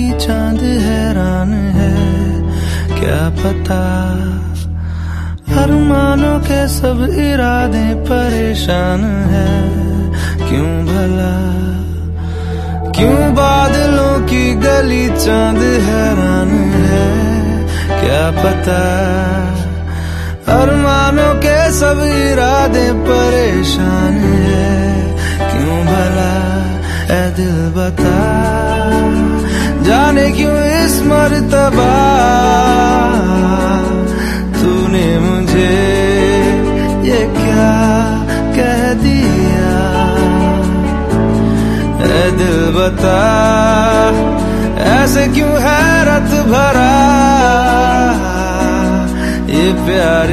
गली चाँद हैरान है, क्या पता? अरमानों के सब इरादे परेशान है। क्यों भला? क्यों बादलों की गली चाँद हैरान है, क्या पता? अरमानों के सब इरादे परेशान है। क्यों भला? ए दिल बता। जाने क्यों इस मरतबा? तूने मुझे ये क्या कह दिया? दिल बता, ऐसे क्यों है रत भरा? ये प्यार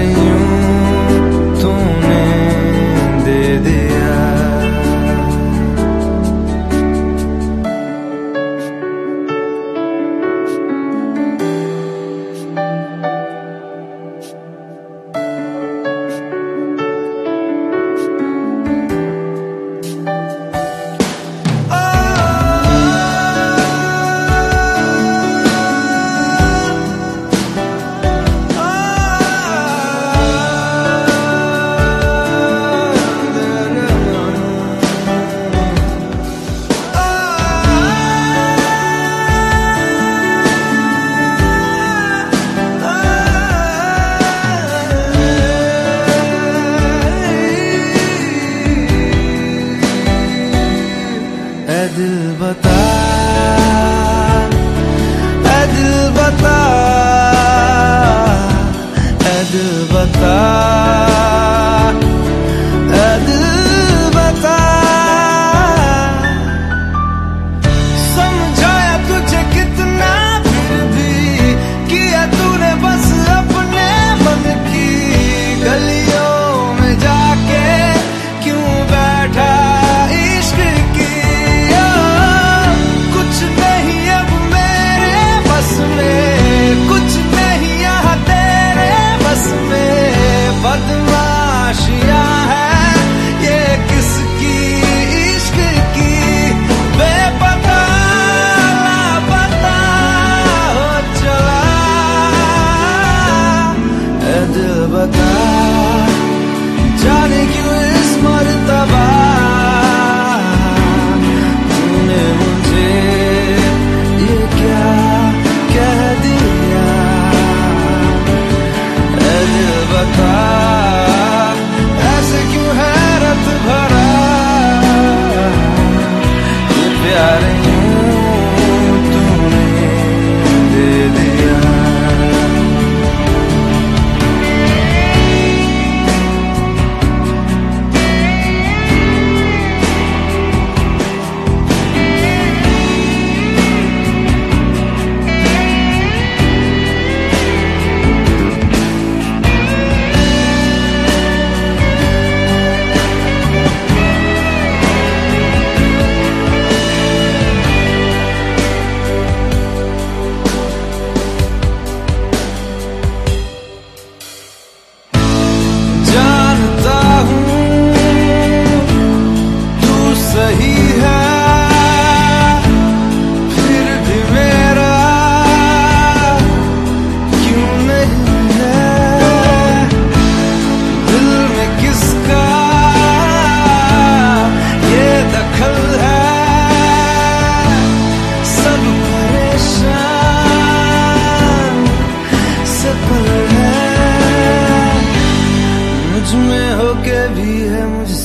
दिल बता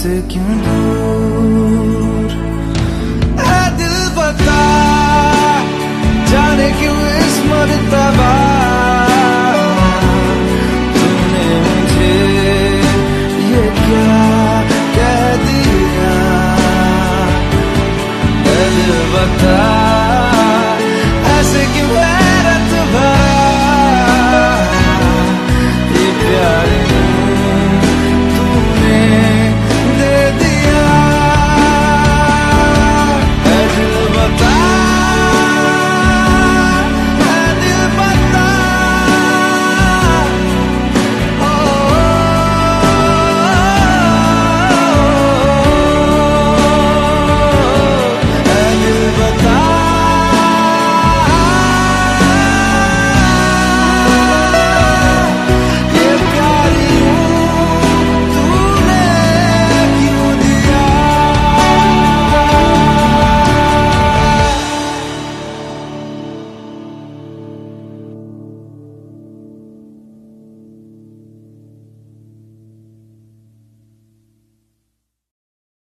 से क्यों दूर